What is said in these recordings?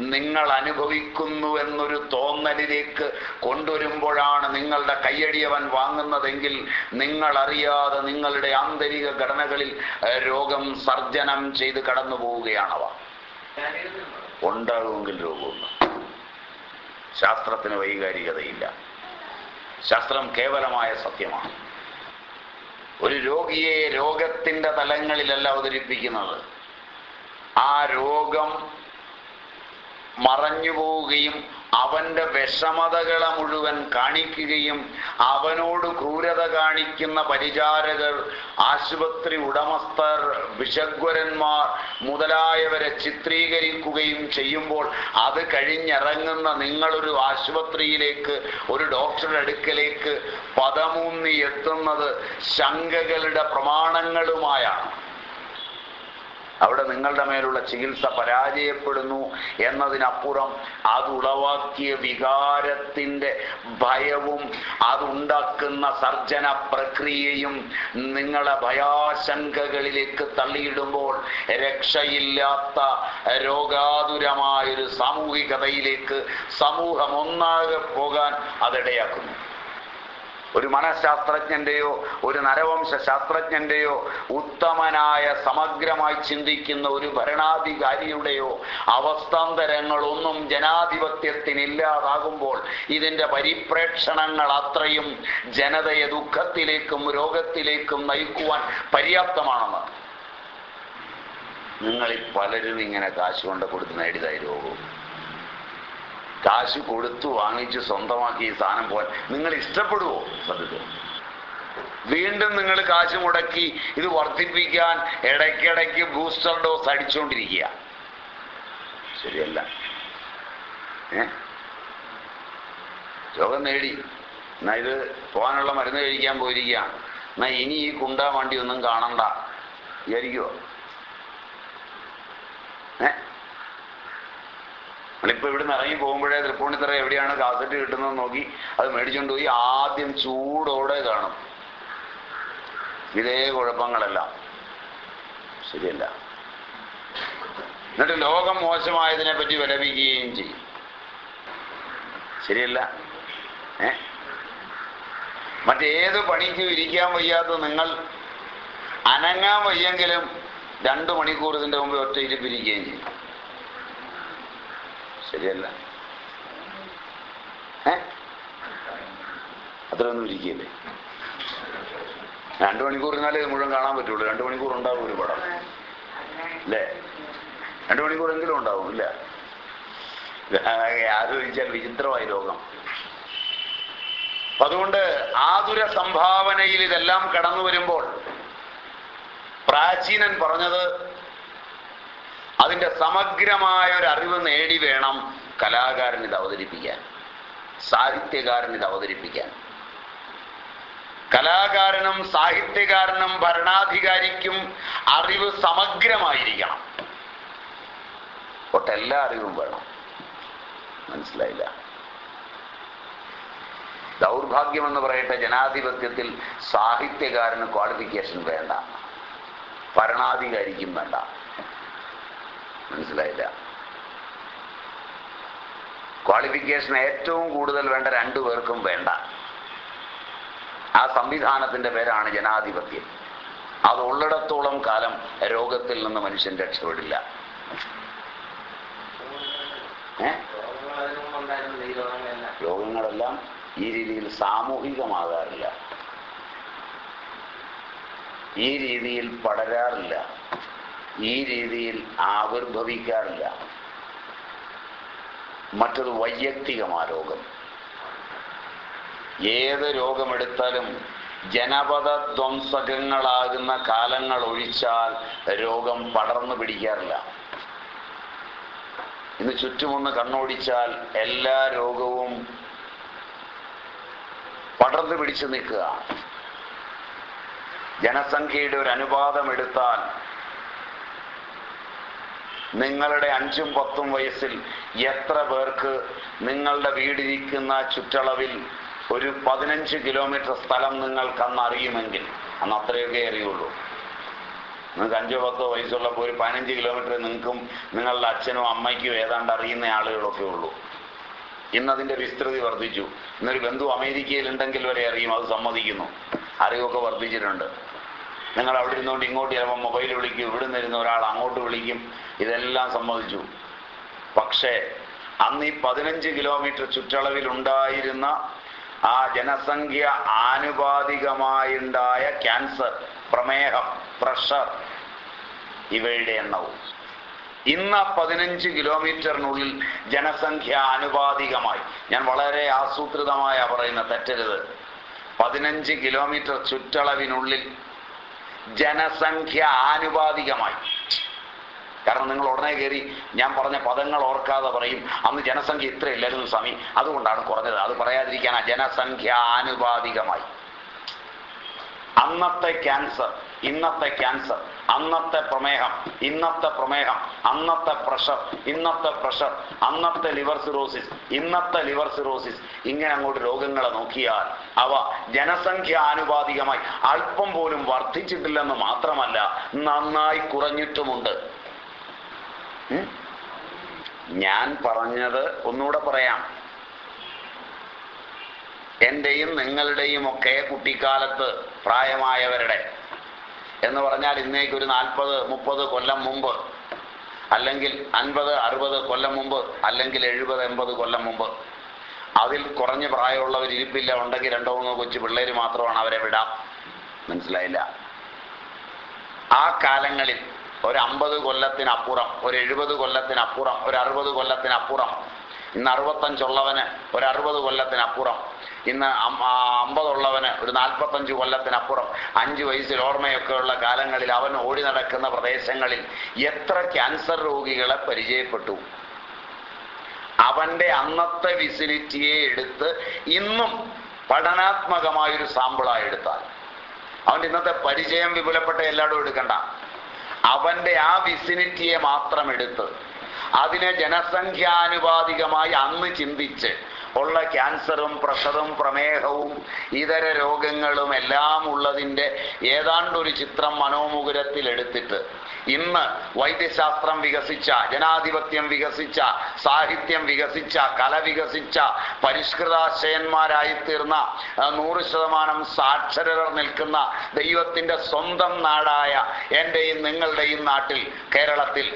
നിങ്ങൾ അനുഭവിക്കുന്നു എന്നൊരു തോന്നലിലേക്ക് കൊണ്ടുവരുമ്പോഴാണ് നിങ്ങളുടെ കയ്യടിയവൻ വാങ്ങുന്നതെങ്കിൽ നിങ്ങൾ അറിയാതെ നിങ്ങളുടെ ആന്തരിക ഘടനകളിൽ രോഗം സർജനം ചെയ്ത് കടന്നു പോവുകയാണവ. ഉണ്ടാകുമെങ്കിൽ രോഗമുണ്ട് ശാസ്ത്രത്തിന് വൈകാരികതയില്ല. ശാസ്ത്രം കേവലമായ സത്യമാണ്. ഒരു രോഗിയെ രോഗത്തിന്റെ തലങ്ങളിലല്ല അവതരിപ്പിക്കുന്നത്. ആ രോഗം മറഞ്ഞു പോവുകയും അവന്റെ വിഷമതകളെ മുഴുവൻ കാണിക്കുകയും അവനോട് ക്രൂരത കാണിക്കുന്ന പരിചാരകർ ആശുപത്രി ഉടമസ്ഥർ വിഷഗ്വരന്മാർ മുതലായവരെ ചിത്രീകരിക്കുകയും ചെയ്യുമ്പോൾ അത് കഴിഞ്ഞിറങ്ങുന്ന നിങ്ങളൊരു ആശുപത്രിയിലേക്ക് ഒരു ഡോക്ടറുടെ അടുക്കലേക്ക് പദമൂന്നി എത്തുന്നത് ശങ്കകളുടെ പ്രമാണങ്ങളുമായാണ്. അവിടെ നിങ്ങളുടെ മേലുള്ള ചികിത്സ പരാജയപ്പെടുന്നു എന്നതിനപ്പുറം അത് ഉളവാക്കിയ വികാരത്തിന്റെ ഭയവും അതുണ്ടാക്കുന്ന സർജന പ്രക്രിയയും നിങ്ങളെ ഭയാശങ്കകളിലേക്ക് തള്ളിയിടുമ്പോൾ രക്ഷയില്ലാത്ത രോഗാതുരമായൊരു സാമൂഹികതയിലേക്ക് സമൂഹം ഒന്നാകെ പോകാൻ അതിടയാക്കുന്നു ഒരു മനഃശാസ്ത്രജ്ഞന്റെയോ ഒരു നരവംശ ശാസ്ത്രജ്ഞന്റെയോ ഉത്തമനായ സമഗ്രമായി ചിന്തിക്കുന്ന ഒരു ഭരണാധികാരിയുടെയോ അവസ്ഥാന്തരങ്ങളൊന്നും ജനാധിപത്യത്തിനില്ലാതാകുമ്പോൾ ഇതിന്റെ പരിപ്രേക്ഷണങ്ങൾ അത്രയും ജനതയെ ദുഃഖത്തിലേക്കും രോഗത്തിലേക്കും നയിക്കുവാൻ പര്യാപ്തമാണെന്ന്. നിങ്ങളിൽ പലരും ഇങ്ങനെ കാശ് കൊണ്ട് കൊടുത്ത് നേടിയതായി രോഗവും കാശ് കൊടുത്തു വാങ്ങിച്ച് സ്വന്തമാക്കി ഈ സാധനം പോകാൻ നിങ്ങൾ ഇഷ്ടപ്പെടുവോ? സത്യത്തിൽ വീണ്ടും നിങ്ങൾ കാശ് മുടക്കി ഇത് വർദ്ധിപ്പിക്കാൻ ഇടയ്ക്കിടയ്ക്ക് ബൂസ്റ്റർ ഡോസ് അടിച്ചുകൊണ്ടിരിക്കുക ശരിയല്ല. രോഗം നേടി. എന്നാ ഇത് പോകാനുള്ള മരുന്ന് കഴിക്കാൻ പോയിരിക്കുക. എന്നാ ഇനി ഈ കുണ്ടാ വണ്ടി ഒന്നും കാണണ്ട. വിചാരിക്കുവോ? ഏ? നമ്മളിപ്പോ ഇവിടുന്ന് ഇറങ്ങി പോകുമ്പോഴേ തൃപ്പൂണിത്തറ എവിടെയാണ് കാസറ്റ് കിട്ടുന്നത് നോക്കി അത് മേടിച്ചുകൊണ്ട് പോയി ആദ്യം ചൂടോടെ കാണും. ഇതേ കുഴപ്പങ്ങളെല്ലാം. ശരിയല്ല. എന്നിട്ട് ലോകം മോശമായതിനെ പറ്റി വിലപിക്കുകയും ചെയ്യും. ശരിയല്ല? ഏ? മറ്റേത് പണിക്ക് ഇരിക്കാൻ വയ്യാത്ത നിങ്ങൾ അനങ്ങാൻ വയ്യെങ്കിലും രണ്ടു മണിക്കൂർ ഇതിന്റെ മുമ്പ് ഒറ്റ ചെയ്യും. ശരിയല്ല. ഏ? അത്രയൊന്നും ഇരിക്കില്ലേ? രണ്ടു മണിക്കൂർ ഇരുന്നാലേ മുഴുവൻ കാണാൻ പറ്റുള്ളൂ. രണ്ടു മണിക്കൂർ ഉണ്ടാവും ഒരു പടം. അല്ലേ? രണ്ടു മണിക്കൂറെങ്കിലും ഉണ്ടാവും ഇല്ല? ആലോചിച്ചാൽ വിചിത്രമായി രോഗം അപ്പൊ അതുകൊണ്ട് ആതുര സംഭാവനയിൽ ഇതെല്ലാം കടന്നു വരുമ്പോൾ പ്രാചീനൻ പറഞ്ഞത് അതിന്റെ സമഗ്രമായ ഒരു അറിവ് നേടി വേണം കലാകാരൻ ഇത് അവതരിപ്പിക്കാൻ സാഹിത്യകാരൻ ഇത് അവതരിപ്പിക്കാൻ. കലാകാരനും സാഹിത്യകാരനും ഭരണാധികാരിക്കും അറിവ് സമഗ്രമായിരിക്കണം. ഒട്ടെല്ലാ അറിവും വേണം. മനസ്സിലായില്ല? ദൗർഭാഗ്യം എന്ന് പറയട്ടെ ജനാധിപത്യത്തിൽ സാഹിത്യകാരന് ക്വാളിഫിക്കേഷൻ വേണ്ട. ഭരണാധികാരിക്കും വേണ്ട. മനസ്സിലായില്ല. ക്വാളിഫിക്കേഷൻ ഏറ്റവും കൂടുതൽ വേണ്ട രണ്ടു പേർക്കും വേണ്ട. ആ സംവിധാനത്തിന്റെ പേരാണ് ജനാധിപത്യം. അത് ഉള്ളിടത്തോളം കാലം രോഗത്തിൽ നിന്ന് മനുഷ്യൻ രക്ഷപ്പെടില്ല. രോഗങ്ങളെല്ലാം ഈ രീതിയിൽ സാമൂഹികമാകാറില്ല. ഈ രീതിയിൽ പടരാറില്ല. ഈ രീതിയിൽ ആവിർഭവിക്കാറില്ല. മറ്റൊരു വൈയക്തികമാ രോഗം. ഏത് രോഗമെടുത്താലും ജനപദ ധ്വംസകങ്ങളാകുന്ന കാലങ്ങൾ ഒഴിച്ചാൽ രോഗം പടർന്നു പിടിക്കാറില്ല. ഇന്ന് ചുറ്റുമൊന്ന് കണ്ണോടിച്ചാൽ എല്ലാ രോഗവും പടർന്നു പിടിച്ചു നിൽക്കുക ജനസംഖ്യയുടെ ഒരു അനുപാതം എടുത്താൽ നിങ്ങളുടെ അഞ്ചും പത്തും വയസ്സിൽ എത്ര പേർക്ക് നിങ്ങളുടെ വീടിരിക്കുന്ന ചുറ്റളവിൽ ഒരു പതിനഞ്ച് കിലോമീറ്റർ സ്ഥലം നിങ്ങൾക്ക് അന്ന് അറിയുമെങ്കിൽ അന്ന് അത്രയൊക്കെ അറിയുള്ളൂ. നിങ്ങൾക്ക് അഞ്ചോ പത്തോ വയസ്സുള്ളപ്പോൾ ഒരു പതിനഞ്ച് കിലോമീറ്റർ നിങ്ങൾക്കും നിങ്ങളുടെ അച്ഛനും അമ്മയ്ക്കും ഏതാണ്ട് അറിയുന്ന ആളുകളൊക്കെ ഉള്ളൂ. ഇന്നതിന്റെ വിസ്തൃതി വർദ്ധിച്ചു. ഇന്നൊരു ബന്ധു അമേരിക്കയിൽ ഉണ്ടെങ്കിൽ വരെ അറിയും അത് സമ്മതിക്കുന്നു. അറിവൊക്കെ വർദ്ധിച്ചിട്ടുണ്ട്. നിങ്ങൾ അവിടെ ഇരുന്നുകൊണ്ട് ഇങ്ങോട്ട് ചിലപ്പോൾ മൊബൈൽ വിളിക്കും. ഇവിടെ നിന്നിരുന്ന ഒരാൾ അങ്ങോട്ട് വിളിക്കും. ഇതെല്ലാം സമ്മതിച്ചു പക്ഷേ അന്ന് ഈ പതിനഞ്ച് കിലോമീറ്റർ ചുറ്റളവിൽ ഉണ്ടായിരുന്ന ആ ജനസംഖ്യ ആനുപാതികമായുണ്ടായ ക്യാൻസർ പ്രമേഹം പ്രഷർ ഇവയുടെ എണ്ണവും. ഇന്ന് പതിനഞ്ച് കിലോമീറ്ററിനുള്ളിൽ ജനസംഖ്യ ആനുപാതികമായി. ഞാൻ വളരെ ആസൂത്രിതമായ പറയുന്ന തെറ്റരുത്. പതിനഞ്ച് കിലോമീറ്റർ ചുറ്റളവിനുള്ളിൽ ജനസംഖ്യ ആനുപാതികമായി. കാരണം നിങ്ങൾ ഉടനെ കയറി ഞാൻ പറഞ്ഞ പദങ്ങൾ ഓർക്കാതെ പറയും അന്ന് ജനസംഖ്യ ഇത്ര ഇല്ലായിരുന്നു സ്വാമി അതുകൊണ്ടാണ് കുറഞ്ഞത്. അത് പറയാതിരിക്കാൻ ആ ജനസംഖ്യ ആനുപാതികമായി. അന്നത്തെ ക്യാൻസർ ഇന്നത്തെ ക്യാൻസർ അന്നത്തെ പ്രമേഹം ഇന്നത്തെ പ്രമേഹം അന്നത്തെ പ്രഷർ ഇന്നത്തെ പ്രഷർ അന്നത്തെ ലിവർ സിറോസിസ് ഇന്നത്തെ ലിവർ സിറോസിസ് ഇങ്ങനെ അങ്ങോട്ട് രോഗങ്ങളെ നോക്കിയാൽ അവ ജനസംഖ്യ ആനുപാതികമായി അല്പം പോലും വർദ്ധിച്ചിട്ടില്ലെന്ന് മാത്രമല്ല നന്നായി കുറഞ്ഞിട്ടുമുണ്ട്. ഞാൻ പറഞ്ഞത് ഒന്നുകൂടെ പറയാം. എന്റെയും നിങ്ങളുടെയും ഒക്കെ കുട്ടിക്കാലത്ത് പ്രായമായവരുടെ എന്ന് പറഞ്ഞാൽ ഇന്നേക്ക് ഒരു നാൽപ്പത് മുപ്പത് കൊല്ലം മുമ്പ് അല്ലെങ്കിൽ അൻപത് അറുപത് കൊല്ലം മുമ്പ് അല്ലെങ്കിൽ എഴുപത് എൺപത് കൊല്ലം മുമ്പ്. അതിൽ കുറഞ്ഞ പ്രായമുള്ളവർ ഇരിപ്പില്ല. ഉണ്ടെങ്കിൽ രണ്ടോ മൂന്നോ കൊച്ചു പിള്ളേര് മാത്രമാണ് അവരെ വിടാം. മനസ്സിലായില്ല? ആ കാലങ്ങളിൽ ഒരു അമ്പത് കൊല്ലത്തിനപ്പുറം ഒരു എഴുപത് കൊല്ലത്തിനപ്പുറം ഒരു അറുപത് കൊല്ലത്തിനപ്പുറം ഇന്ന് അറുപത്തഞ്ചുള്ളവന് ഒരു അറുപത് കൊല്ലത്തിനപ്പുറം. ഇന്ന് അമ്പതുള്ളവന് ഒരു നാൽപ്പത്തഞ്ച് കൊല്ലത്തിനപ്പുറം. അഞ്ച് വയസ്സിൽ ഓർമ്മയൊക്കെയുള്ള കാലങ്ങളിൽ അവൻ ഓടി നടക്കുന്ന പ്രദേശങ്ങളിൽ എത്ര ക്യാൻസർ രോഗികളെ പരിചയപ്പെട്ടു? അവന്റെ അന്നത്തെ വിസിലിറ്റിയെ എടുത്ത് ഇന്നും പഠനാത്മകമായൊരു സാമ്പിളായി എടുത്താൽ. അവന്റെ ഇന്നത്തെ പരിചയം വിപുലപ്പെട്ട എല്ലായിടും എടുക്കണ്ട. അവന്റെ ആ വിസിനിറ്റിയെ മാത്രം എടുത്ത് അതിനെ ജനസംഖ്യാനുപാതികമായി അന്ന് ചിന്തിച്ച് ഉള്ള ക്യാൻസറും പ്രഷറും പ്രമേഹവും ഇതര രോഗങ്ങളും എല്ലാം ഉള്ളതിന്റെ ഏതാണ്ടൊരു ചിത്രം മനോമുകുരത്തിൽ എടുത്തിട്ട് ഇന്ന് വൈദ്യശാസ്ത്രം വികസിച്ച ജനാധിപത്യം വികസിച്ച സാഹിത്യം വികസിച്ച കല വികസിച്ച പരിഷ്കൃതാശയന്മാരായി തീർന്ന നൂറ് ശതമാനം സാക്ഷരർ നിൽക്കുന്ന ദൈവത്തിന്റെ സ്വന്തം നാടായ എന്റെയും നിങ്ങളുടെയും നാട്ടിൽ കേരളത്തിൽ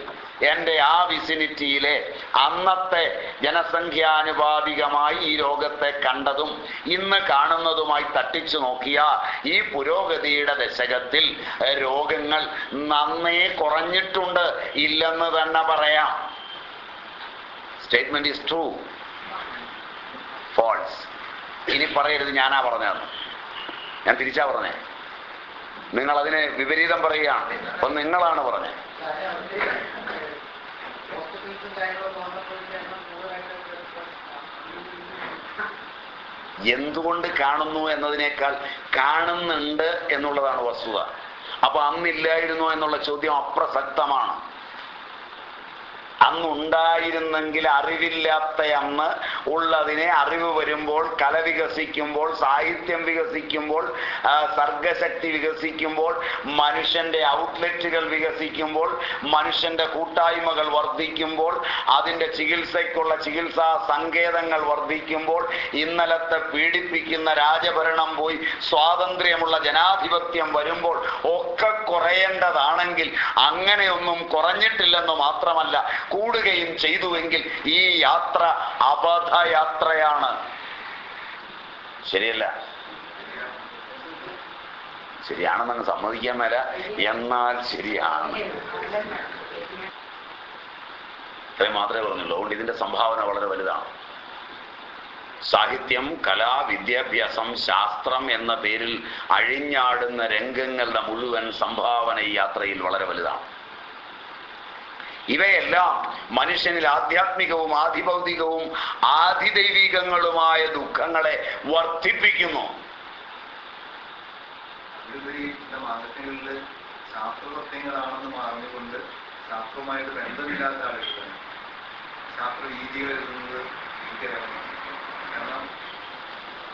എന്റെ ആ വിസിനിറ്റിയിലെ അന്നത്തെ ജനസംഖ്യാനുപാതികമായി ഈ രോഗത്തെ കണ്ടതും ഇന്ന് കാണുന്നതുമായി തട്ടിച്ചു നോക്കിയാൽ ഈ പുരോഗതിയുടെ ദശകത്തിൽ രോഗങ്ങൾ നന്നേ കുറഞ്ഞിട്ടുണ്ട് ഇല്ലെന്ന് തന്നെ പറയാം. സ്റ്റേറ്റ്മെന്റ് ഈസ് ട്രൂ ഫോൾസ് ഇനി പറയരുത് ഞാനാ പറഞ്ഞത്. ഞാൻ തിരിച്ചാ പറഞ്ഞേ. നിങ്ങൾ അതിന് വിപരീതം പറയുകയാണ്. അപ്പൊ നിങ്ങളാണ് പറഞ്ഞത് എന്തുകൊണ്ട് കാണുന്നു എന്നതിനേക്കാൾ കാണുന്നുണ്ട് എന്നുള്ളതാണ് വസ്തുത. അപ്പൊ അന്നില്ലായിരുന്നോ എന്നുള്ള ചോദ്യം അപ്രസക്തമാണ്. അന്നുണ്ടായിരുന്നെങ്കിൽ അറിവില്ലാത്ത അന്ന് ഉള്ളതിനെ അറിവ് വരുമ്പോൾ കല വികസിക്കുമ്പോൾ സാഹിത്യം വികസിക്കുമ്പോൾ സർഗശക്തി വികസിക്കുമ്പോൾ മനുഷ്യന്റെ ഔട്ട്ലെറ്റുകൾ വികസിക്കുമ്പോൾ മനുഷ്യന്റെ കൂട്ടായ്മകൾ വർദ്ധിക്കുമ്പോൾ അതിന്റെ ചികിത്സയ്ക്കുള്ള ചികിത്സാ സങ്കേതങ്ങൾ വർദ്ധിക്കുമ്പോൾ ഇന്നലത്തെ പീഡിപ്പിക്കുന്ന രാജഭരണം പോയി സ്വാതന്ത്ര്യമുള്ള ജനാധിപത്യം വരുമ്പോൾ ഒക്കെ കുറയേണ്ടതാണെങ്കിൽ അങ്ങനെയൊന്നും കുറഞ്ഞിട്ടില്ലെന്ന് മാത്രമല്ല കൂടുകയും ചെയ്തുവെങ്കിൽ ഈ യാത്ര അബദ്ധയാത്രയാണ് ശരിയല്ല? ശരിയാണെന്നങ്ങ് സമ്മതിക്കാൻ വര എന്നാൽ ശരിയാണ്. ഇത്രയും മാത്രമേ പറഞ്ഞുള്ളൂ. അതുകൊണ്ട് ഇതിന്റെ സംഭാവന വളരെ വലുതാണ്. സാഹിത്യം കലാ വിദ്യാഭ്യാസം ശാസ്ത്രം എന്ന പേരിൽ അഴിഞ്ഞാടുന്ന രംഗങ്ങളുടെ മുഴുവൻ സംഭാവന ഈ യാത്രയിൽ വളരെ വലുതാണ്. ഇവയെല്ലാം മനുഷ്യനിൽ ആധ്യാത്മികവും ആധിഭൗതികവും ആധിദൈവികങ്ങളുമായ ദുഃഖങ്ങളെ വർദ്ധിപ്പിക്കുന്നു. ശാസ്ത്രസത്യങ്ങളാണെന്ന് പറഞ്ഞുകൊണ്ട് ശാസ്ത്രവുമായിട്ട് ബന്ധമില്ലാത്ത ആളുകൾ ശാസ്ത്ര രീതികൾ എഴുതുന്നത് എനിക്കറിയാം കാരണം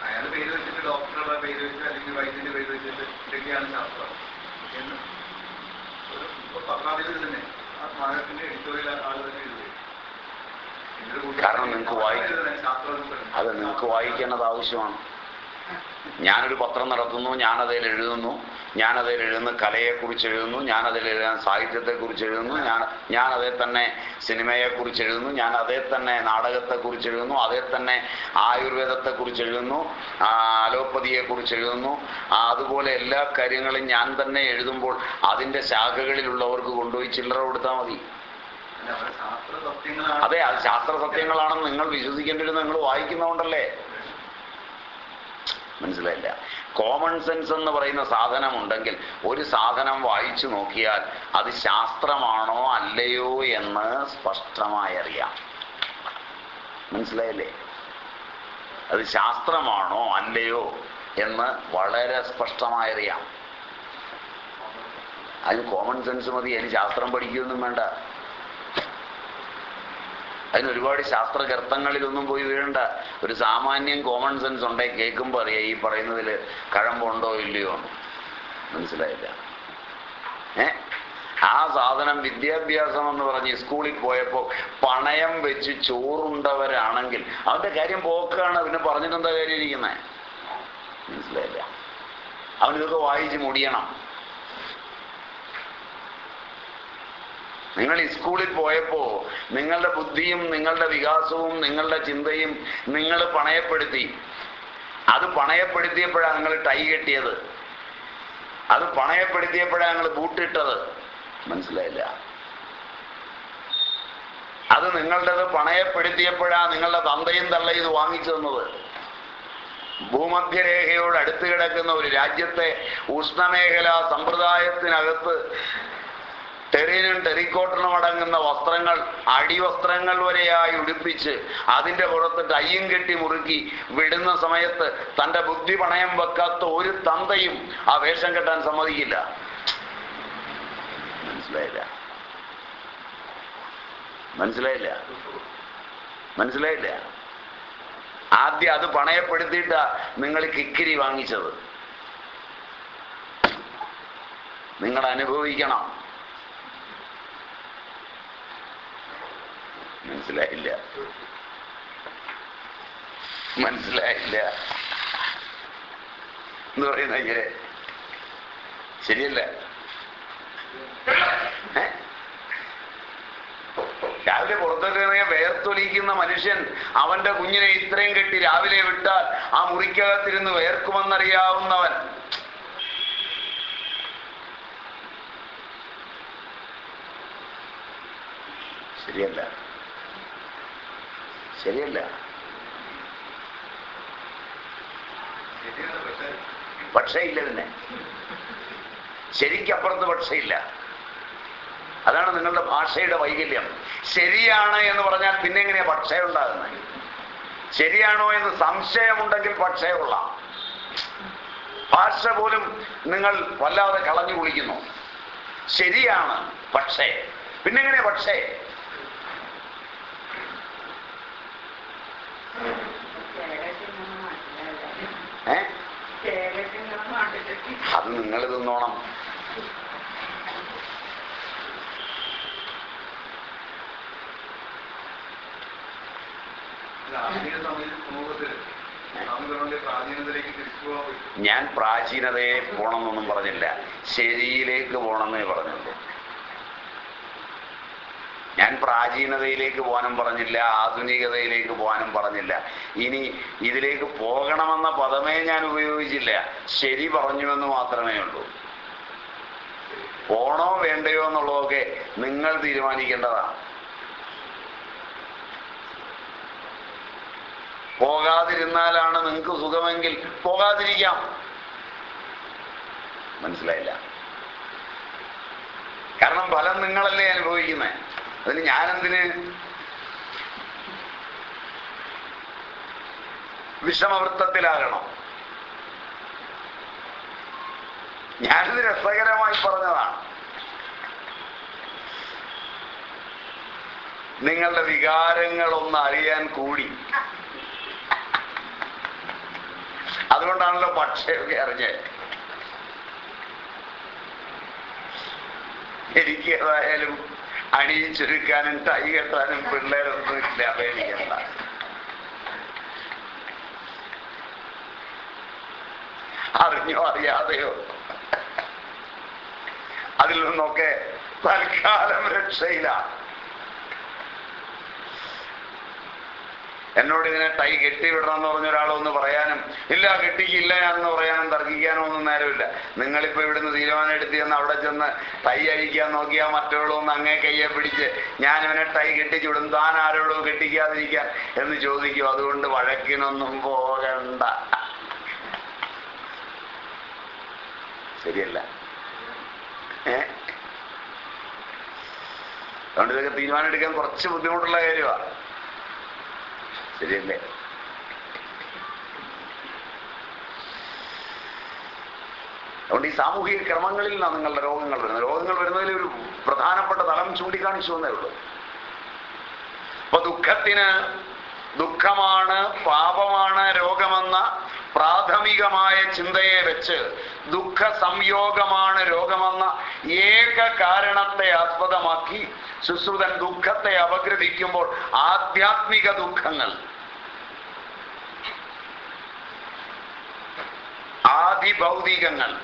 അയാൾ പേര് വെച്ചിട്ട് ഡോക്ടറുടെ പേര് വെച്ചിട്ട് അല്ലെങ്കിൽ വൈദ്യന്റെ പേര് വെച്ചിട്ട് ഇതൊക്കെയാണ് ശാസ്ത്രം. എന്ന് ഇപ്പൊ പത്രാധിപതി തന്നെ. കാരണം നിങ്ങൾക്ക് വായിക്കാൻ അത് നിങ്ങൾക്ക് വായിക്കേണ്ടത് ആവശ്യമാണ്. ഞാനൊരു പത്രം നടത്തുന്നു ഞാനതിൽ എഴുതുന്നു ഞാനതിൽ എഴുതുന്ന കലയെക്കുറിച്ച് എഴുതുന്നു ഞാനതിൽ എഴുതാൻ സാഹിത്യത്തെക്കുറിച്ച് എഴുതുന്നു ഞാൻ ഞാൻ അതേ തന്നെ സിനിമയെക്കുറിച്ച് എഴുതുന്നു ഞാൻ അതേ തന്നെ നാടകത്തെക്കുറിച്ച് എഴുതുന്നു അതേ തന്നെ ആയുർവേദത്തെക്കുറിച്ച് എഴുതുന്നു അലോപ്പതിയെക്കുറിച്ച് എഴുതുന്നു അതുപോലെ എല്ലാ കാര്യങ്ങളും ഞാൻ തന്നെ എഴുതുമ്പോൾ അതിന്റെ ശാഖകളിലുള്ളവർക്ക് കൊണ്ടുപോയി ചില്ലറ കൊടുത്താൽ മതി. അതെ അത് ശാസ്ത്ര സത്യങ്ങളാണെന്ന് നിങ്ങൾ വിശ്വസിക്കേണ്ടിരുന്ന നിങ്ങൾ വായിക്കുന്നതുകൊണ്ടല്ലേ? മനസ്സിലായില്ല. കോമൺ സെൻസ് എന്ന് പറയുന്ന സാധനം ഉണ്ടെങ്കിൽ ഒരു സാധനം വായിച്ചു നോക്കിയാൽ അത് ശാസ്ത്രമാണോ അല്ലയോ എന്ന് സ്പഷ്ടമായി അറിയാം. മനസ്സിലായില്ലേ? അത് ശാസ്ത്രമാണോ അല്ലയോ എന്ന് വളരെ സ്പഷ്ടമായി അറിയാം. അതിന് കോമൺ സെൻസ് മതി അതിന് ശാസ്ത്രം പഠിക്കുകയൊന്നും വേണ്ട. അതിന് ഒരുപാട് ശാസ്ത്ര ഗർത്തങ്ങളിലൊന്നും പോയി വീഴണ്ട. ഒരു സാമാന്യം കോമൺ സെൻസ് ഉണ്ടായി കേൾക്കുമ്പോൾ അറിയാം ഈ പറയുന്നതിൽ കഴമ്പുണ്ടോ ഇല്ലയോ മനസ്സിലായില്ല. ഏ? ആ സാധനം വിദ്യാഭ്യാസം എന്ന് പറഞ്ഞ് സ്കൂളിൽ പോയപ്പോൾ പണയം വെച്ച് ചോറുണ്ടവരാണെങ്കിൽ അവന്റെ കാര്യം പോക്കാണ്. പിന്നെ പറഞ്ഞിട്ടെന്താ കാര്യം ഇരിക്കുന്നത് മനസ്സിലായില്ല. അവനിതൊക്കെ വായിച്ച് മുടിയണം. നിങ്ങൾ സ്കൂളിൽ പോയപ്പോ നിങ്ങളുടെ ബുദ്ധിയും നിങ്ങളുടെ വികാസവും നിങ്ങളുടെ ചിന്തയും നിങ്ങൾ പണയപ്പെടുത്തി. അത് പണയപ്പെടുത്തിയപ്പോഴാണ് നിങ്ങൾ ടൈ കെട്ടിയത്. അത് പണയപ്പെടുത്തിയപ്പോഴാണ് നിങ്ങൾ ബൂട്ടിട്ടത് മനസ്സിലായില്ല? അത് നിങ്ങളുടേത് പണയപ്പെടുത്തിയപ്പോഴാണ് നിങ്ങളുടെ തന്തയും തള്ളയും ഇത് വാങ്ങിച്ചു തന്നത്. ഭൂമധ്യരേഖയോട് അടുത്ത് കിടക്കുന്ന ഒരു രാജ്യത്തെ ഉഷ്ണമേഖലാ സമ്പ്രദായത്തിനകത്ത് ടെറിനും ടെറിക്കോട്ടനും അടങ്ങുന്ന വസ്ത്രങ്ങൾ അടിവസ്ത്രങ്ങൾ വരെയായി ഉടുപ്പിച്ച് അതിന്റെ പുറത്ത് ടൈയും കെട്ടി മുറുക്കി വിടുന്ന സമയത്ത് തന്റെ ബുദ്ധി പണയം വെക്കാത്ത ഒരു തന്തയും ആ വേഷം കെട്ടാൻ സമ്മതിക്കില്ല. മനസ്സിലായില്ല? മനസ്സിലായില്ല? മനസ്സിലായില്ല? ആദ്യം അത് പണയപ്പെടുത്തിയിട്ടാ നിങ്ങൾ കിക്കിരി വാങ്ങിച്ചത്. നിങ്ങൾ അനുഭവിക്കണം മനസ്സിലായില്ല. മനസ്സിലായില്ല. എന്ന് പറയുന്ന ഇങ്ങനെ ശരിയല്ല? രാവിലെ പുറത്തേക്ക് വേർത്തൊലിക്കുന്ന മനുഷ്യൻ അവന്റെ കുഞ്ഞിനെ ഇത്രയും കെട്ടി രാവിലെ വിട്ടാൽ ആ മുറിക്കകത്തിരുന്ന് വേർക്കുമെന്നറിയാവുന്നവൻ. ശരിയല്ല. ശരിയല്ല. പക്ഷേ. ഇല്ല തന്നെ ശരിക്കപ്പുറത്ത് പക്ഷേ ഇല്ല അതാണ് നിങ്ങളുടെ ഭാഷയുടെ വൈകല്യം. ശരിയാണ് എന്ന് പറഞ്ഞാൽ പിന്നെ എങ്ങനെയാ പക്ഷേ ഉണ്ടാകുന്നത് ശരിയാണോ എന്ന് സംശയമുണ്ടെങ്കിൽ പക്ഷേ കൊള്ളാം. ഭാഷ പോലും നിങ്ങൾ വല്ലാതെ കളഞ്ഞു കുളിക്കുന്നു. ശരിയാണ് പക്ഷേ. പിന്നെങ്ങനെയാ പക്ഷേ ഏ അത് നിങ്ങൾ തിന്നോണം ഇത് ആധുനിക സമയ- സമൂഹത്തിൽ സ്വാമി പറഞ്ഞ പ്രാചീനത്തിലേക്ക് തിരിച്ചു പോകാൻ പറ്റും ഞാൻ പ്രാചീനതയെ പോണമെന്നൊന്നും പറഞ്ഞില്ല. ശരിയിലേക്ക് പോണമെന്നേ പറഞ്ഞുള്ളൂ. ഞാൻ പ്രാചീനതയിലേക്ക് പോകാനും പറഞ്ഞില്ല ആധുനികതയിലേക്ക് പോകാനും പറഞ്ഞില്ല. ഇനി ഇതിലേക്ക് പോകണമെന്ന പദമേ ഞാൻ ഉപയോഗിച്ചില്ല. ശരി പറഞ്ഞുവെന്ന് മാത്രമേ ഉള്ളൂ. പോണോ വേണ്ടയോ എന്നുള്ളതൊക്കെ നിങ്ങൾ തീരുമാനിക്കേണ്ടതാണ്. പോകാതിരുന്നാലാണ് നിങ്ങൾക്ക് സുഖമെങ്കിൽ പോകാതിരിക്കാം. മനസ്സിലായില്ല. കാരണം ഫലം നിങ്ങളല്ലേ അനുഭവിക്കുന്നത് അതിന് ഞാനെന്തിന്? വിഷമവൃത്തത്തിലാകണം ഞാനിത് രസകരമായി പറഞ്ഞതാണ്. നിങ്ങളുടെ വികാരങ്ങളൊന്ന് അറിയാൻ കൂടി. അതുകൊണ്ടാണല്ലോ പക്ഷയൊക്കെ അറിഞ്ഞത് എനിക്ക് ഏതായാലും അണിയിച്ചൊരുക്കാനും ടൈ കെട്ടാനും പിള്ളേരൊന്നും ഇല്ല പേടിക്കണ്ട. അറിഞ്ഞോ അറിയാതെയോ? അതിൽ നിന്നൊക്കെ തൽക്കാലം രക്ഷയില്ല. എന്നോട് ഇതിനെ തൈ കെട്ടിവിടണം എന്ന് പറഞ്ഞ ഒരാളൊന്ന് പറയാനും ഇല്ല കെട്ടിക്കില്ല എന്ന് പറയാനും തർക്കിക്കാനും ഒന്നും നേരമില്ല. നിങ്ങളിപ്പോ ഇവിടുന്ന് തീരുമാനം എടുത്തി എന്ന് അവിടെ ചെന്ന് തൈ അഴിക്കാൻ നോക്കിയാൽ മറ്റുള്ളൊന്ന് അങ്ങേ കയ്യെ പിടിച്ച് ഞാൻ ഇവനെ തൈ കെട്ടിച്ചുവിടും താൻ ആരോടും കെട്ടിക്കാതിരിക്കാൻ എന്ന് ചോദിക്കും. അതുകൊണ്ട് വഴക്കിനൊന്നും പോകണ്ട. ശരിയല്ല. അതുകൊണ്ട് ഇതൊക്കെ തീരുമാനം എടുക്കാൻ കുറച്ച് ബുദ്ധിമുട്ടുള്ള കാര്യമാണ് ശരിയല്ലേ? അതുകൊണ്ട് ഈ സാമൂഹിക ക്രമങ്ങളിൽ നിന്നാണ് നിങ്ങളുടെ രോഗങ്ങൾ വരുന്നത്. രോഗങ്ങൾ വരുന്നതിൽ ഒരു പ്രധാനപ്പെട്ട തലം ചൂണ്ടിക്കാണിച്ചു എന്നേ ഉള്ളൂ. അപ്പൊ ദുഃഖത്തിന് ദുഃഖമാണ് പാപമാണ് രോഗമെന്ന പ്രാഥമികമായ ചിന്തയെ വെച്ച് ദുഃഖ സംയോഗമാണ് രോഗമെന്ന ഏക കാരണത്തെ ആസ്പദമാക്കി സുശ്രുതൻ ദുഃഖത്തെ അപഗ്രഥിക്കുമ്പോൾ ആധ്യാത്മിക ദുഃഖങ്ങൾ. ആദിഭൗതികങ്ങൾ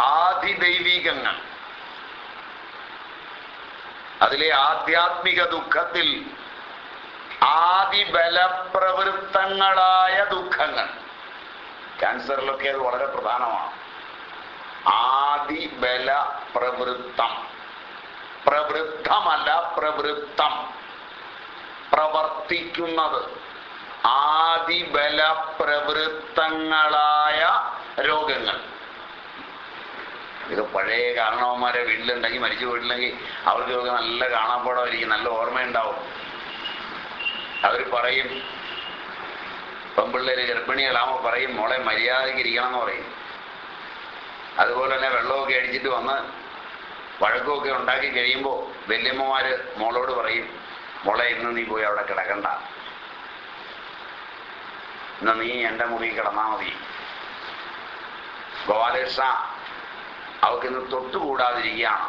ആദിദൈവികങ്ങൾ. അതിലെ ആധ്യാത്മിക ദുഃഖത്തിൽ ആദിബലപ്രവൃത്തങ്ങളായ ദുഃഖങ്ങൾ. ക്യാൻസറിലൊക്കെ അത് വളരെ പ്രധാനമാണ്. ആദിബല പ്രവൃത്തം. പ്രവൃത്തമല്ല പ്രവൃത്തം. പ്രവർത്തിക്കുന്നത് ആദിബല പ്രവൃത്തങ്ങളായ രോഗങ്ങൾ. ഇത് പഴയ കാരണവന്മാരെ വീട്ടിലുണ്ടെങ്കിൽ മരിച്ചു പോയിട്ടില്ലെങ്കിൽ അവർക്ക് നല്ല കാണാപ്പാടമായിരിക്കും നല്ല ഓർമ്മയുണ്ടാവും. അവർ പറയും പെമ്പിള്ളേര് ഗർഭിണികളാകുമ്പോൾ പറയും മോളെ മര്യാദയ്ക്ക് ഇരിക്കണം എന്ന് പറയും. അതുപോലെ തന്നെ വെള്ളമൊക്കെ അടിച്ചിട്ട് വന്ന് വഴക്കമൊക്കെ ഉണ്ടാക്കി കഴിയുമ്പോൾ വല്യമ്മമാര് മോളോട് പറയും മോളെ ഇന്ന് നീ പോയി അവിടെ കിടക്കണ്ട. ഇന്ന് നീ എന്റെ മുറി കിടന്നാ മതി. ഗോപാലകൃഷ്ണ അവൾക്ക് ഇന്ന് തൊട്ടുകൂടാതിരിക്കുകയാണ്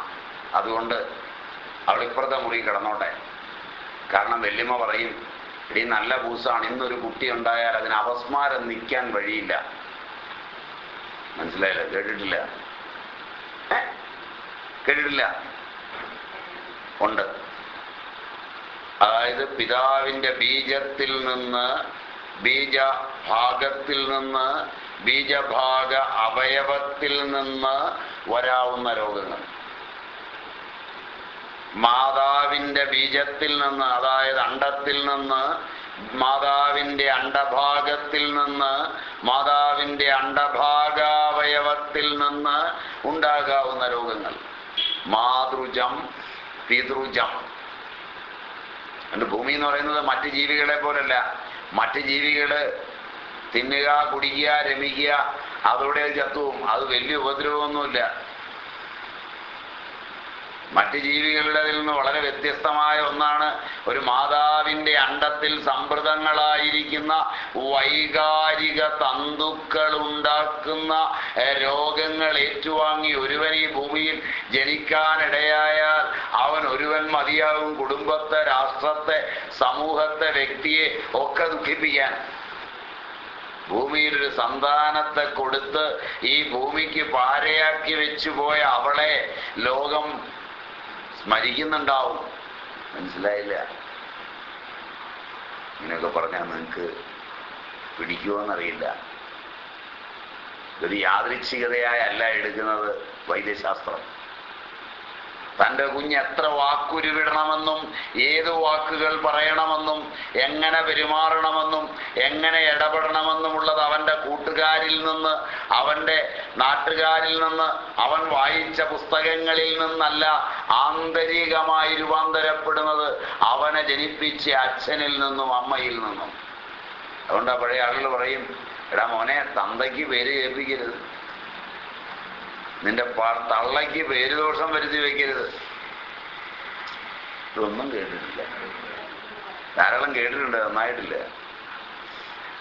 അതുകൊണ്ട് അവൾ ഇപ്പുറത്തെ മുറി കിടന്നോട്ടെ. കാരണം വല്യമ്മ പറയും ഇടി നല്ല പൂസാണ്. ഇന്നൊരു കുട്ടി ഉണ്ടായാൽ അതിന് അപസ്മാരം നിൽക്കാൻ വഴിയില്ല. മനസ്സിലായില്ല? കേട്ടിട്ടില്ല? കേട്ടിട്ടില്ല? ഉണ്ട്. അതായത് പിതാവിന്റെ ബീജത്തിൽ നിന്ന് ബീജഭാഗത്തിൽ നിന്ന് ബീജഭാഗ അവയവത്തിൽ നിന്ന് വരാവുന്ന രോഗങ്ങൾ. മാതാവിന്റെ ബീജത്തിൽ നിന്ന് അതായത് അണ്ടത്തിൽ നിന്ന് മാതാവിന്റെ അണ്ടഭാഗത്തിൽ നിന്ന് മാതാവിന്റെ അണ്ടഭാഗാവയവത്തിൽ നിന്ന് ഉണ്ടാകാവുന്ന രോഗങ്ങൾ. മാതൃജം പിതൃജം. അതുകൊണ്ട് ഭൂമി എന്ന് പറയുന്നത് മറ്റു ജീവികളെ പോലല്ല. മറ്റു ജീവികൾ തിന്നുക കുടിക്കുക രമിക്കുക അതോടെ അത് ചത്തുവും അത് വലിയ ഉപദ്രവമൊന്നുമില്ല. മറ്റ് ജീവികളുടെ നിന്ന് വളരെ വ്യത്യസ്തമായ ഒന്നാണ് ഒരു മാതാവിന്റെ അണ്ടത്തിൽ സംഭൃതങ്ങളായിരിക്കുന്ന വൈകാരിക തന്തുക്കൾ ഉണ്ടാക്കുന്ന രോഗങ്ങൾ ഏറ്റുവാങ്ങി ഒരുവൻ ഈ ഭൂമിയിൽ ജനിക്കാനിടയായാൽ അവൻ ഒരുവൻ മതിയാകും. കുടുംബത്തെ രാഷ്ട്രത്തെ സമൂഹത്തെ വ്യക്തിയെ ഒക്കെ ദുഃഖിപ്പിക്കാൻ. ഭൂമിയിൽ ഒരു സന്താനത്തെ കൊടുത്ത് ഈ ഭൂമിക്ക് പാരയാക്കി വെച്ചു പോയ അവളെ ലോകം സ്മരിക്കുന്നുണ്ടാവും. മനസ്സിലായില്ല? ഇങ്ങനെയൊക്കെ പറഞ്ഞാൽ നിങ്ങൾക്ക് പിടിക്കുമോന്നറിയില്ല ഇതൊരു യാദൃച്ഛികതയായല്ല എടുക്കുന്നത് വൈദ്യശാസ്ത്രം. തന്റെ കുഞ്ഞ് എത്ര വാക്കുരുവിടണമെന്നും ഏത് വാക്കുകൾ പറയണമെന്നും എങ്ങനെ പെരുമാറണമെന്നും എങ്ങനെ ഇടപെടണമെന്നുമുള്ളത് അവന്റെ കൂട്ടുകാരിൽ നിന്ന് അവന്റെ നാട്ടുകാരിൽ നിന്ന് അവൻ വായിച്ച പുസ്തകങ്ങളിൽ നിന്നല്ല ആന്തരികമായി രൂപാന്തരപ്പെടുന്നത് അവനെ ജനിപ്പിച്ച അച്ഛനിൽ നിന്നും അമ്മയിൽ നിന്നും. അതുകൊണ്ട് പഴയ ആളുകൾ പറയും എടാ മോനെ തന്തയ്ക്ക് പേര് കേൾപ്പിക്കരുത്. നിന്റെ തള്ളയ്ക്ക് പേരുദോഷം വരുത്തി വെക്കരുത്. ഇതൊന്നും കേട്ടിട്ടില്ല. ധാരാളം കേട്ടിട്ടുണ്ട് നന്നായിട്ടില്ല.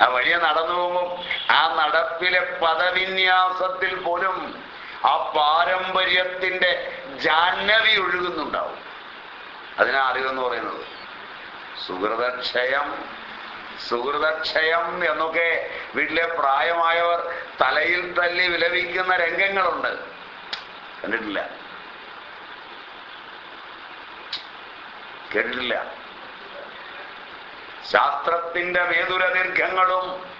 ആ വഴിയെ നടന്നു പോകുമ്പോൾ ആ നടപ്പിലെ പദവിന്യാസത്തിൽ പോലും ആ പാരമ്പര്യത്തിന്റെ ജാഹ്നവി ഒഴുകുന്നുണ്ടാവും. അതിനാ അറിവെന്ന് പറയുന്നത്. സുഹൃതക്ഷയം സുഹൃതക്ഷയം എന്നൊക്കെ വീട്ടിലെ പ്രായമായവർ തലയിൽ തല്ലി വിലപിക്കുന്ന രംഗങ്ങളുണ്ട്. കണ്ടിട്ടില്ല? കേട്ടിട്ടില്ല? ശാസ്ത്രത്തിന്റെ മേതുര ദീർഘങ്ങളും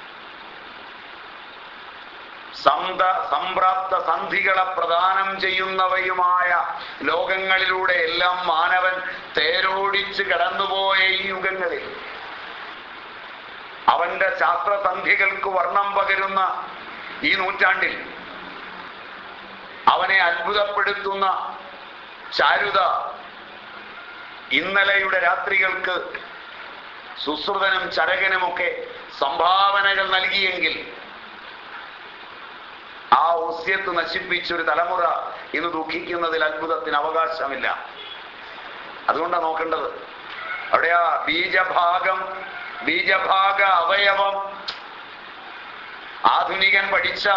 സന്ത സംപ്രാപ്ത സന്ധികളെ പ്രദാനം ചെയ്യുന്നവയുമായ ലോകങ്ങളിലൂടെ എല്ലാം മാനവൻ തേരോടിച്ച് കടന്നുപോയ ഈ യുഗങ്ങളിൽ അവന്റെ ശാസ്ത്രസന്ധികൾക്ക് വർണം പകരുന്ന ഈ നൂറ്റാണ്ടിൽ അവനെ അത്ഭുതപ്പെടുത്തുന്ന ചാരുത ഇന്നലെയുടെ രാത്രികൾക്ക് സുശ്രുതനും ചരകനുമൊക്കെ സംഭാവനകൾ നൽകിയെങ്കിൽ ആ ഊസ്യത്ത് നശിപ്പിച്ചൊരു തലമുറ ഇന്ന് ദുഃഖിക്കുന്നതിൽ അത്ഭുതത്തിന് അവകാശമില്ല. അതുകൊണ്ടാണ് നോക്കേണ്ടത്. അവിടെ ആ ബീജഭാഗം ബീജഭാഗ അവയവം. ആധുനികൻ പഠിച്ച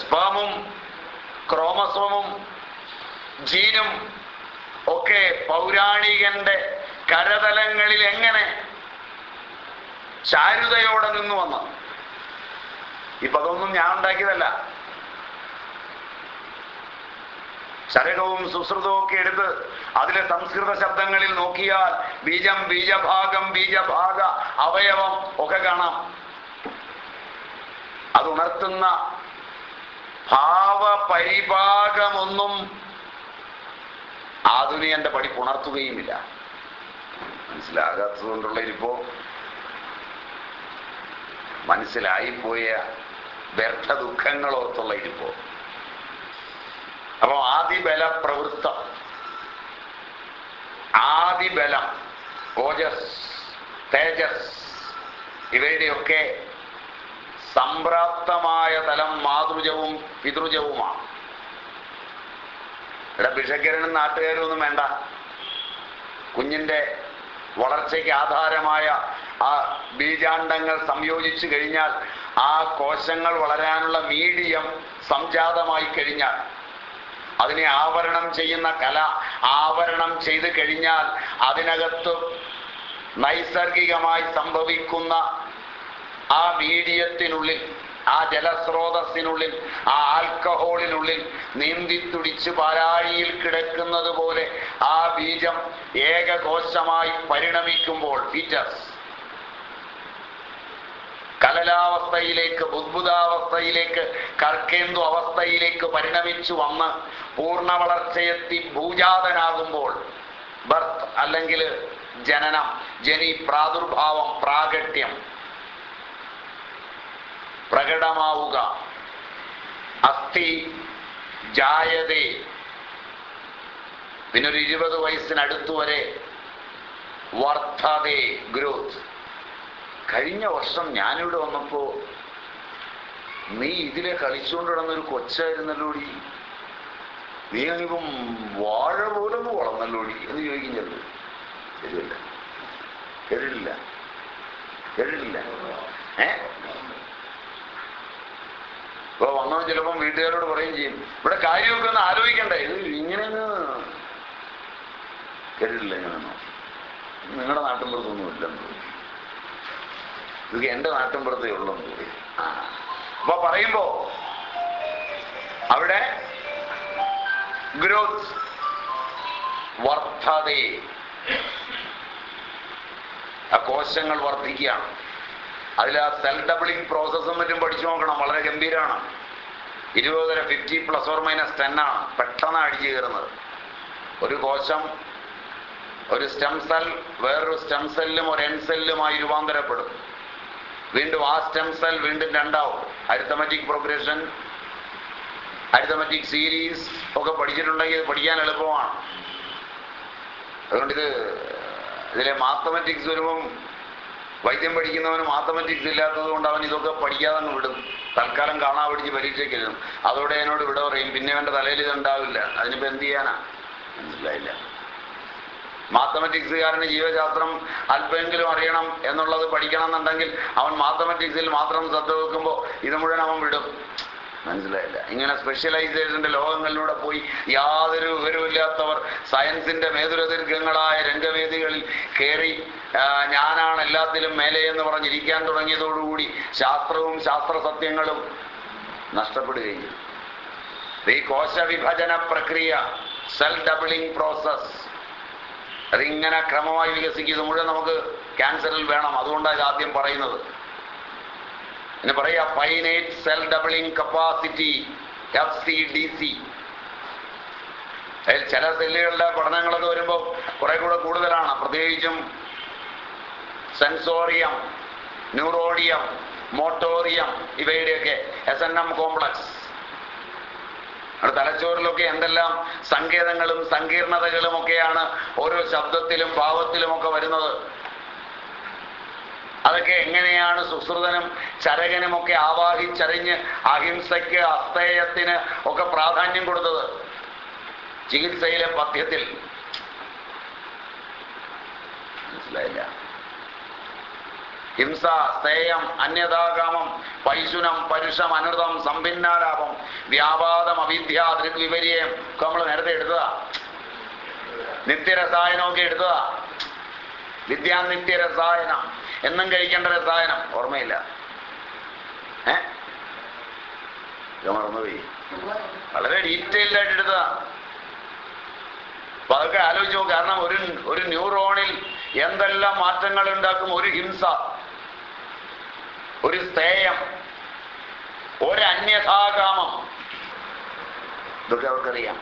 സ്പാമും ക്രോമസോമും ജീനും ഒക്കെ പൗരാണികന്റെ കരതലങ്ങളിൽ എങ്ങനെ ചാരുതയോടെ നിന്നു വന്നു? ഇപ്പൊ അതൊന്നും ഞാൻ ഉണ്ടാക്കിയതല്ല. ചരകവും സുശ്രുതവും ഒക്കെ എടുത്ത് അതിലെ സംസ്കൃത ശബ്ദങ്ങളിൽ നോക്കിയാൽ ബീജം ബീജഭാഗം ബീജഭാഗ അവയവം ഒക്കെ കാണാം. അത് ഉണർത്തുന്ന ഭാവപരിഭാഗമൊന്നും ആധുനികന്റെ പഠിപ്പ് ഉണർത്തുകയുമില്ല. മനസ്സിലാകാത്തത് കൊണ്ടുള്ള ഇരിപ്പോ മനസ്സിലായിപ്പോയ വ്യർത്ഥ ദുഃഖങ്ങളോർത്തുള്ള ഇരിപ്പോ. ആദിബല പ്രവൃത്തം ആദിബലം ഓജസ് തേജസ് ഇവയുടെയൊക്കെ സംപ്രാപ്തമായ തലം മാതൃജവും പിതൃജവുമാണ്. ഇവിടെ ഭിഷക്കരനും നാട്ടുകാരും ഒന്നും വേണ്ട. കുഞ്ഞിന്റെ വളർച്ചയ്ക്ക് ആധാരമായ ആ ബീജാണ്ടങ്ങൾ സംയോജിച്ചു കഴിഞ്ഞാൽ ആ കോശങ്ങൾ വളരാനുള്ള മീഡിയം സംജാതമായി കഴിഞ്ഞാൽ അതിനെ ആവരണം ചെയ്യുന്ന കല. ആവരണം ചെയ്ത് കഴിഞ്ഞാൽ അതിനകത്ത് നൈസർഗികമായി സംഭവിക്കുന്ന ആ മീഡിയത്തിനുള്ളിൽ ആ ജലസ്രോതസ്സിനുള്ളിൽ ആ ആൽക്കഹോളിനുള്ളിൽ നീന്തിത്തുടിച്ച് പാരാഴിയിൽ കിടക്കുന്നത് പോലെ ആ ബീജം ഏകകോശമായി പരിണമിക്കുമ്പോൾ ഫീറ്റസ് കലലാവസ്ഥയിലേക്ക് ബുദ്ബുദാവസ്ഥയിലേക്ക് കർക്കേന്ദു അവസ്ഥയിലേക്ക് പരിണമിച്ചു വന്ന് പൂർണ വളർച്ചയെത്തി ഭൂജാതനാകുമ്പോൾ ബർത്ത് അല്ലെങ്കിൽ ജനനം ജനി പ്രാദുർഭാവം പ്രാഗട്യം പ്രകടമാവുക. അസ്ഥി ജായതേ. പിന്നൊരു ഇരുപത് വയസ്സിനടുത്തുവരെ വർദ്ധതേ ഗ്രോത്ത്. കഴിഞ്ഞ വർഷം ഞാനിവിടെ വന്നപ്പോ നീ ഇതിലെ കളിച്ചുകൊണ്ട് കിടന്നൊരു കൊച്ചായിരുന്നല്ലോടി. നീ അങ്ങിപ്പം വാഴ പോലെ വളർന്നല്ലോടി എന്ന് ചോദിക്കുന്നു ശരിയല്ല. കേട്ടിട്ടില്ല. കേട്ടിട്ടില്ല. ഏ? ഇപ്പൊ വന്നവൻ ചിലപ്പം വീട്ടുകാരോട് പറയും ചെയ്യും. ഇവിടെ കാര്യമൊക്കെ ഒന്ന് ആലോചിക്കണ്ടേ. ഇത് ഇങ്ങനെ കേട്ടിട്ടില്ല ഇങ്ങനെയൊന്നും. നിങ്ങളുടെ നാട്ടിൻപുറത്തൊന്നും ഇല്ലെന്ന് തോന്നി ഇത് എന്റെ നാട്ടിൻപുറത്തേ തോന്നി ആ. അപ്പൊ പറയുമ്പോ അവിടെ ഗ്രോത്ത് വർദ്ധതേ ആ കോശങ്ങൾ വർദ്ധിക്കുകയാണ്. അതിൽ ആ സെൽ ഡബിളിംഗ് പ്രോസസ്സും മറ്റും പഠിച്ചു നോക്കണം വളരെ ഗംഭീരമാണ് ഇരുപതര fifty plus or minus ten ആണ് പെട്ടെന്ന് അടിച്ചു കയറുന്നത്. ഒരു കോശം ഒരു സ്റ്റെം സെൽ വേറൊരു സ്റ്റെം സെല്ലും ഒരു എൻ സെല്ലുമായി രൂപാന്തരപ്പെടും. വീണ്ടും ആ സ്റ്റെം സെൽ വീണ്ടും രണ്ടാവും. അരിത്തമറ്റിക് പ്രോഗ്രഷൻ അരിത്തമറ്റിക് സീരീസ് ഒക്കെ പഠിച്ചിട്ടുണ്ടെങ്കിൽ പഠിക്കാൻ എളുപ്പമാണ്. അതുകൊണ്ട് ഇത് ഇതിലെ മാത്തമാറ്റിക്സ് വരുമ്പം വൈദ്യം പഠിക്കുന്നവന് മാത്തമാറ്റിക്സ് ഇല്ലാത്തത് കൊണ്ട് അവൻ ഇതൊക്കെ പഠിക്കാതെ അങ്ങ് വിടും. തൽക്കാലം കാണാ പഠിച്ച് പരീക്ഷയ്ക്ക് എഴുതും. അതോടെ എന്നോട് വിട പറയും പിന്നെ അവന്റെ തലയിൽ ഇതുണ്ടാവില്ല. അതിനിപ്പോൾ അതിനിപ്പോ എന്ത് ചെയ്യാനാ? മനസ്സിലായില്ല. മാത്തമെറ്റിക്സുകാരന് ജീവശാസ്ത്രം അല്പമെങ്കിലും അറിയണം എന്നുള്ളത് പഠിക്കണം എന്നുണ്ടെങ്കിൽ അവൻ മാത്തമെറ്റിക്സിൽ മാത്രം ശ്രദ്ധ വെക്കുമ്പോൾ ഇത് മുഴുവൻ അവൻ വിടും. മനസ്സിലായില്ല. ഇങ്ങനെ സ്പെഷ്യലൈസേഷന്റെ ലോകങ്ങളിലൂടെ പോയി യാതൊരു വിവരമില്ലാത്തവർ സയൻസിന്റെ മേതുരദീർഘങ്ങളായ രംഗവേദികളിൽ കയറി ഞാനാണ് എല്ലാത്തിലും മേലെ എന്ന് പറഞ്ഞിരിക്കാൻ തുടങ്ങിയതോടുകൂടി ശാസ്ത്രവും ശാസ്ത്ര സത്യങ്ങളും നഷ്ടപ്പെടുകയും ഈ ഈ കോശവിഭജന പ്രക്രിയ സെൽ ഡബിളിംഗ് പ്രോസസ് അതിങ്ങനെ ക്രമമായി വികസിക്കും ഇത് മുഴുവൻ നമുക്ക് ക്യാൻസറിൽ വേണം. അതുകൊണ്ടാണ് ആദ്യം പറയുന്നത്. പിന്നെ പറയാ finite cell doubling capacity F C D C അതിൽ ചില സെല്ലുകളുടെ പഠനങ്ങളൊക്കെ വരുമ്പോൾ കുറെ കൂടെ കൂടുതലാണ്. പ്രത്യേകിച്ചും സെൻസോറിയം ന്യൂറോഡിയം മോട്ടോറിയം ഇവയുടെയൊക്കെ എസ് എൻ എം കോംപ്ലക്സ് നമ്മുടെ തലച്ചോറിലൊക്കെ എന്തെല്ലാം സങ്കേതങ്ങളും സങ്കീർണതകളും ഒക്കെയാണ് ഓരോ ശബ്ദത്തിലും ഭാവത്തിലുമൊക്കെ വരുന്നത്. അതൊക്കെ എങ്ങനെയാണ് സുശ്രുതനും ചരകനും ഒക്കെ ആവാഹിച്ചറിഞ്ഞ് അഹിംസയ്ക്ക് അസ്തേയത്തിന് ഒക്കെ പ്രാധാന്യം കൊടുത്തത്? ചികിത്സയിലെ പഥ്യത്തിൽ മനസ്സിലായില്ല ഹിംസ സ്നേഹം അന്യതാകാമം പൈശുനം പരുഷം അനൃതം സമ്പിന്നാലാപം വ്യാപാദം അവിദ്യ ദൃഗ്വിപര്യം ഒക്കെ നമ്മൾ നേരത്തെ എടുത്തതാ. നിത്യരസായനമൊക്കെ എടുത്തതാ. വിദ്യാനിത്യരസായനം. എന്നും കഴിക്കേണ്ട രസായനം. ഓർമ്മയില്ല. ഏ? മറന്നുപോയി. വളരെ ഡീറ്റെയിൽഡ് ആയിട്ട് എടുത്തതാ. അപ്പൊ അതൊക്കെ ആലോചിച്ച് നോക്കും. കാരണം ഒരു ഒരു ന്യൂറോണിൽ എന്തെല്ലാം മാറ്റങ്ങൾ ഉണ്ടാക്കും? ഒരു ഹിംസ. ഒരു സ്ഥേയം ഒരന്യഥാകാമം ഇതൊക്കെ അവർക്കറിയാം.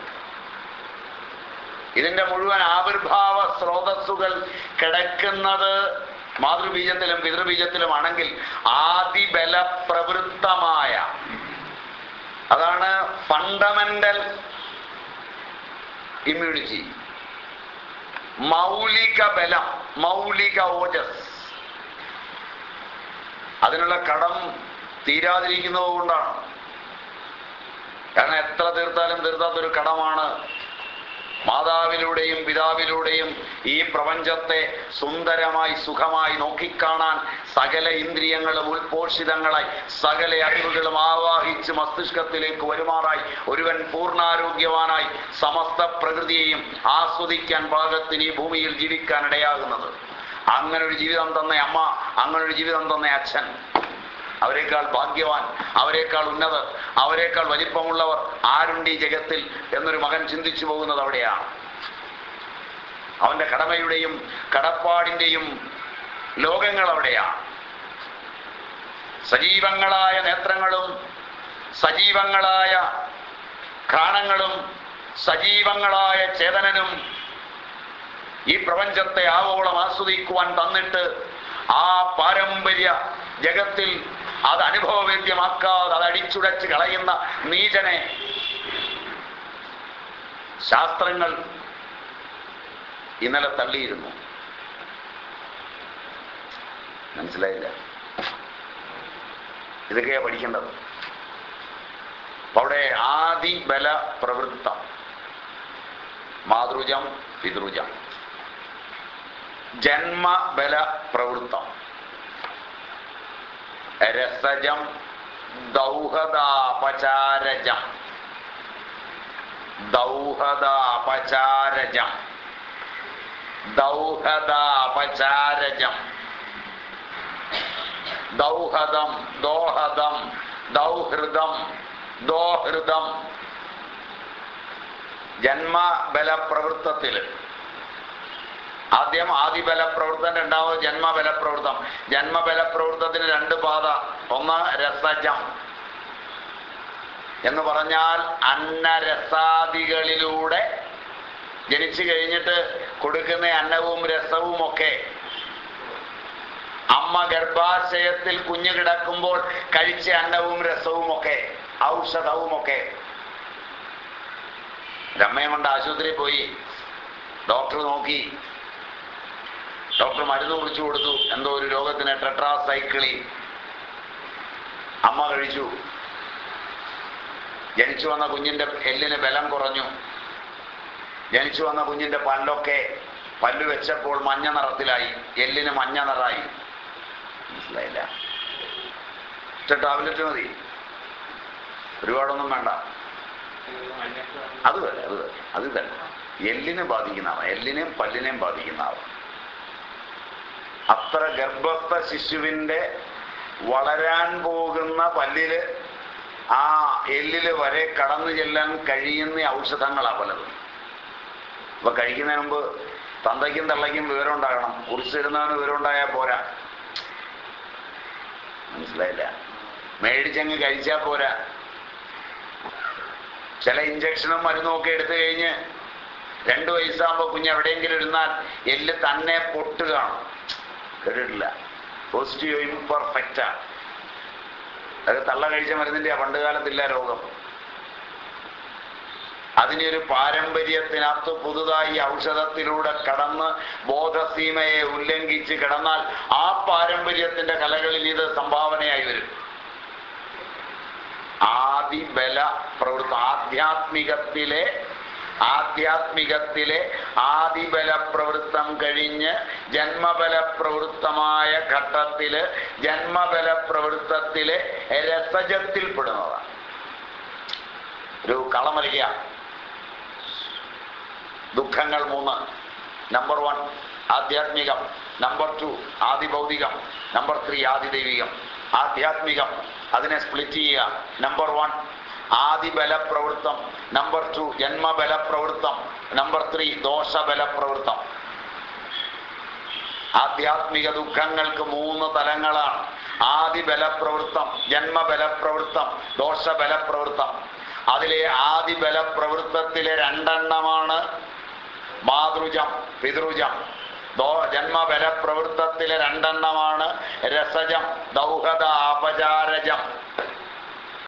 ഇതിന്റെ മുഴുവൻ ആവിർഭാവ സ്രോതസ്സുകൾ കിടക്കുന്നത് മാതൃബീജത്തിലും പിതൃബീജത്തിലുമാണെങ്കിൽ ആദിബല പ്രവൃത്തമായ അതാണ് ഫണ്ടമെന്റൽ ഇമ്മ്യൂണിറ്റി മൗലിക ബലം മൗലിക ഓജസ്. അതിനുള്ള കടം തീരാതിരിക്കുന്നത് കൊണ്ടാണ്. കാരണം എത്ര തീർത്താലും തീർത്താത്തൊരു കടമാണ്. മാതാവിലൂടെയും പിതാവിലൂടെയും ഈ പ്രപഞ്ചത്തെ സുന്ദരമായി സുഖമായി നോക്കിക്കാണാൻ സകല ഇന്ദ്രിയങ്ങളും ഉത്പോഷിതങ്ങളായി സകല അറിവുകളും ആവാഹിച്ച് മസ്തിഷ്കത്തിലേക്ക് വരുമാറായി ഒരുവൻ പൂർണാരോഗ്യവാനായി സമസ്ത പ്രകൃതിയെയും ആസ്വദിക്കാൻ പാകത്തിന് ഈ ഭൂമിയിൽ ജീവിക്കാൻ ഇടയാകുന്നത്. അങ്ങനെ ഒരു ജീവിതം തന്ന അമ്മ അങ്ങനെ ഒരു ജീവിതം തന്ന അച്ഛൻ. അവരെക്കാൾ ഭാഗ്യവാൻ അവരെക്കാൾ ഉന്നതർ അവരെക്കാൾ വലിപ്പമുള്ളവർ ആരുണ്ട് ഈ ജഗത്തിൽ എന്നൊരു മകൻ ചിന്തിച്ചു പോകുന്നത് അവിടെയാണ്. അവന്റെ കടമയുടെയും കടപ്പാടിന്റെയും ലോകങ്ങൾ അവിടെയാണ്. സജീവങ്ങളായ നേത്രങ്ങളും സജീവങ്ങളായ ഘ്രാണങ്ങളും സജീവങ്ങളായ ചേതനനും ഈ പ്രപഞ്ചത്തെ ആവോളം ആസ്വദിക്കുവാൻ തന്നിട്ട് ആ പാരമ്പര്യ ജഗത്തിൽ അത് അനുഭവവേദ്യമാക്കാതെ അത് അടിച്ചുടച്ച് കളയുന്ന നീചനെ ശാസ്ത്രങ്ങൾ ഇന്നലെ തള്ളിയിരുന്നു. മനസ്സിലായില്ല. ഇതൊക്കെയാ പഠിക്കേണ്ടത്? അവിടെ ആദിബല പ്രവൃത്തം മാതൃജം പിതൃജം. ജന്മബല പ്രവൃത്തം രസജം ദൗഹദാപചാരജം. ദൗഹദാപചാരജം. ദൗഹദാപചാരജം. ദൗഹദം ദോഹദം ദൗഹൃദം ദോഹൃദം. ജന്മബല പ്രവൃത്തത്തിൽ ആദ്യം ആദിബല ബലപ്രവൃത്തം രണ്ടാമത് ജന്മബല ജന്മബലപ്രവൃത്തത്തിന് ജന്മബല പ്രവൃത്തത്തിന് രണ്ട് പാത. ഒന്ന് രസജം. എന്ന് പറഞ്ഞാൽ അന്നരസാദികളിലൂടെ ജനിച്ചു കഴിഞ്ഞിട്ട് കൊടുക്കുന്ന അന്നവും രസവും ഒക്കെ അമ്മ ഗർഭാശയത്തിൽ കുഞ്ഞു കിടക്കുമ്പോൾ കഴിച്ച അന്നവും രസവും ഒക്കെ ഔഷധവും ഒക്കെ. രമ്മയും കൊണ്ട് ആശുപത്രിയിൽ പോയി. ഡോക്ടർ നോക്കി. ഡോക്ടർ മരുന്ന് കുറിച്ചു കൊടുത്തു. എന്തോ ഒരു രോഗത്തിന് ടെട്രാസൈക്കിളി. അമ്മ കഴിച്ചു. ജനിച്ചു വന്ന കുഞ്ഞിന്റെ എല്ലിന് ബലം കുറഞ്ഞു. ജനിച്ചു വന്ന കുഞ്ഞിന്റെ പല്ലൊക്കെ പല്ലു വെച്ചപ്പോൾ മഞ്ഞ നിറത്തിലായി. എല്ലിന് മഞ്ഞ നിറായി. മനസ്സിലായില്ല. ടാബ്ലറ്റ് മതി. ഒരുപാടൊന്നും വേണ്ട. അത് തന്നെ അത് തന്നെ അത് തന്നെ എല്ലിനെ ബാധിക്കുന്നതാണ് എല്ലിനെയും പല്ലിനെയും ബാധിക്കുന്നതാണ് അത്ര ഗർഭസ്ഥ ശിശുവിന്റെ വളരാൻ പോകുന്ന പല്ലിൽ ആ എല്ലിൽ വരെ കടന്നു ചെല്ലാൻ കഴിയുന്ന ഔഷധങ്ങളാണ് പലതും. അപ്പൊ കഴിക്കുന്നതിന് മുമ്പ് തന്തയ്ക്കും തള്ളയ്ക്കും വിവരം ഉണ്ടാകണം കുറിച്ചിരുന്നവന് വിവരം ഉണ്ടായാൽ പോരാ. മനസ്സിലായില്ല? മേടിച്ചങ്ങ് കഴിച്ചാൽ പോരാ. ചില ഇഞ്ചക്ഷനും മരുന്നും ഒക്കെ എടുത്തു കഴിഞ്ഞ് രണ്ടു വയസ്സാകുമ്പോൾ കുഞ്ഞ് എവിടെയെങ്കിലും ഇരുന്നാൽ എല്ല് തന്നെ പൊട്ടുകയാണ് കേട്ടിട്ടില്ല. പോസിറ്റീവ് ഇംപെർഫെക്റ്റാണ് അത് തള്ള കഴിച്ച മരുന്നിന്റെ പണ്ട് കാലത്തില്ല രോഗം. അതിനൊരു പാരമ്പര്യത്തിനകത്ത് പുതുതായി ഔഷധത്തിലൂടെ കടന്ന് ബോധസീമയെ ഉല്ലംഘിച്ച് കിടന്നാൽ ആ പാരമ്പര്യത്തിന്റെ കലകളിൽ ഇത് സംഭാവനയായി വരും. ആദിബല പ്രവൃത്തി ആധ്യാത്മികത്തിലെ ആധ്യാത്മികത്തിലെ ആദിബല പ്രവൃത്തം കഴിഞ്ഞ് ജന്മബല പ്രവൃത്തമായ ഘട്ടത്തിൽ പ്രവൃത്തത്തിലെ രസജത്തിൽപ്പെടുന്നതാണ് ഒരു കളമലിക ദുഃഖങ്ങൾ മൂന്ന്. നമ്പർ വൺ ആധ്യാത്മികം. നമ്പർ ടു ആദിഭൗതികം. നമ്പർ ത്രീ ആദിദൈവികം. ആധ്യാത്മികം. അതിനെ സ്പ്ലിറ്റ് ചെയ്യുക. നമ്പർ വൺ ആദിബല പ്രവൃത്തം നമ്പർ ടു ജന്മബല പ്രവൃത്തം നമ്പർ ത്രീ ദോഷബല പ്രവൃത്തം ആധ്യാത്മിക ദുഃഖങ്ങൾക്ക് മൂന്ന് തലങ്ങളാണ്. ആദിബല പ്രവൃത്തം ജന്മബല പ്രവൃത്തം ദോഷബല പ്രവൃത്തം അതിലെ ആദിബല പ്രവൃത്തത്തിലെ രണ്ടെണ്ണമാണ് മാതൃജം പിതൃജം. ദോ ജന്മബല പ്രവൃത്തത്തിലെ രണ്ടെണ്ണമാണ് രസജം ദൗഹദ അപചാരജം